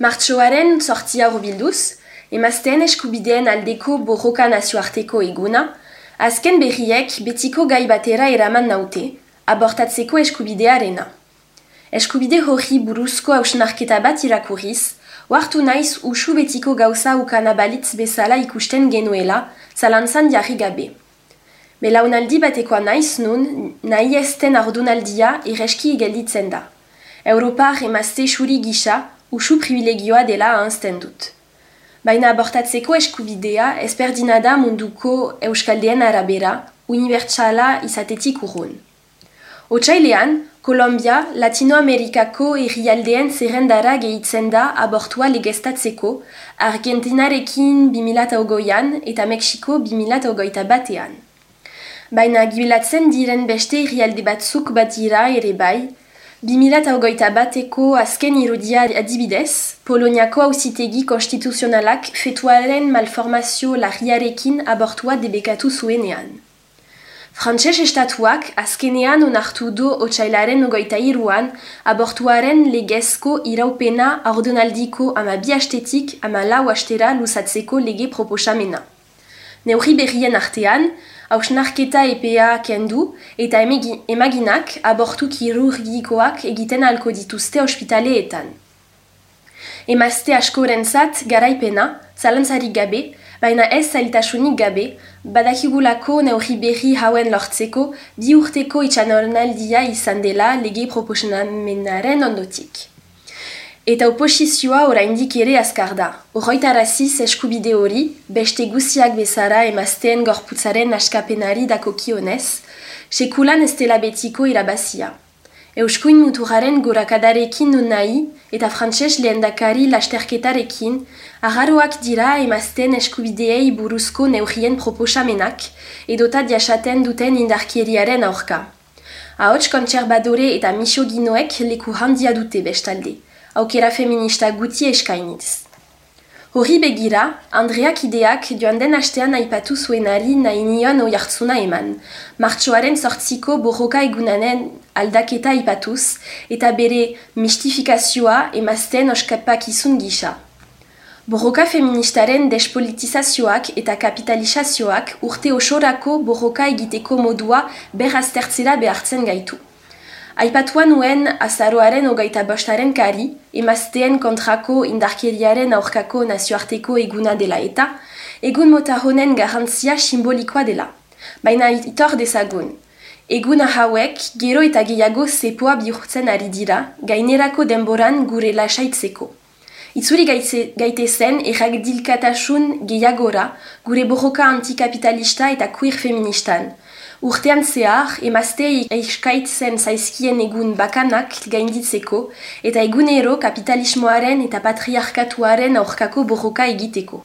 Martxoaren sortzia bilduz, emazten eskubideen aldeko borroka nazioarteko eguna, azken berriek betiko gai batera eraman naute, abortatzeko eskubidearena. Eskubide hori buruzko hausnarketa bat irakurriz, oartu naiz usu betiko gauza ukana balitz bezala ikusten genuela, zalantzan jarri gabe. Belaunaldi batekoa naiz nun, nahi ezten ardunaldia ereski gelditzen da. Europar emazte suri gisa, usu privilegioa dela ahanzten dut. Baina abortatzeko eskubidea ezberdina da munduko euskaldeen arabera, unibertsala izatetik urrun. Otsailean, Kolombia, Latinoamerikako errialdeen zerrendara gehitzen da abortua legeztatzeko, Argentinarekin 2008an eta Mexiko 2008 batean. Baina gibilatzen diren beste errialde batzuk bat dira ere bai, 2008 bateko azken irudia adibidez, Poloniako hausitegi konstituzionalak fetuaren malformazio larriarekin abortua debekatu zuenean. Frantses estatuak azkenean onartu du otxailaren ogoita iruan abortuaren legezko iraupena ordonaldiko ama bi astetik ama lau astera luzatzeko lege proposamena. Neurri berrien artean, hausnarketa EPA kendu eta emaginak abortu kirurgikoak egiten alko dituzte ospitaleetan. Emazte askorentzat garaipena, zalantzarik gabe, baina ez zailtasunik gabe, badakigulako neurri berri hauen lortzeko bi urteko itxanornaldia izan dela lege proporcionamenaren ondotik. Eta oposizioa oraindik ere azkar da. Horroitaraziz eskubide hori, beste guziak bezara emazteen gorputzaren askapenari dako kionez, sekulan ez dela betiko irabazia. Euskuin muturaren gorakadarekin nun nahi eta frantses lehendakari lasterketarekin, agarroak dira emazten eskubideei buruzko neurrien proposamenak edota diasaten duten indarkieriaren aurka. Ahots kontserbadore eta misoginoek leku handia dute bestalde aukera feminista guti eskainitz. Horri begira, Andreak ideak joan den astean aipatu zuenari nahi nion oiartzuna eman, martxoaren sortziko borroka egunanen aldaketa aipatuz eta bere mistifikazioa emazten oskapak izun gisa. Borroka feministaren despolitizazioak eta kapitalizazioak urte osorako borroka egiteko modua beraztertzera behartzen gaitu. Aipatuan nuen azaroaren ogaita bostaren kari, emazteen kontrako indarkeriaren aurkako nazioarteko eguna dela eta, egun mota honen garantzia simbolikoa dela. Baina itor dezagun. Egun hauek gero eta gehiago zepoa bihurtzen ari dira, gainerako denboran gure lasaitzeko. Itzuri gaite zen erragdilkatasun gehiagora gure borroka antikapitalista eta queer feministan, Urtean zehar, emaztei eiskaitzen zaizkien egun bakanak gainditzeko eta egunero kapitalismoaren eta patriarkatuaren aurkako borroka egiteko.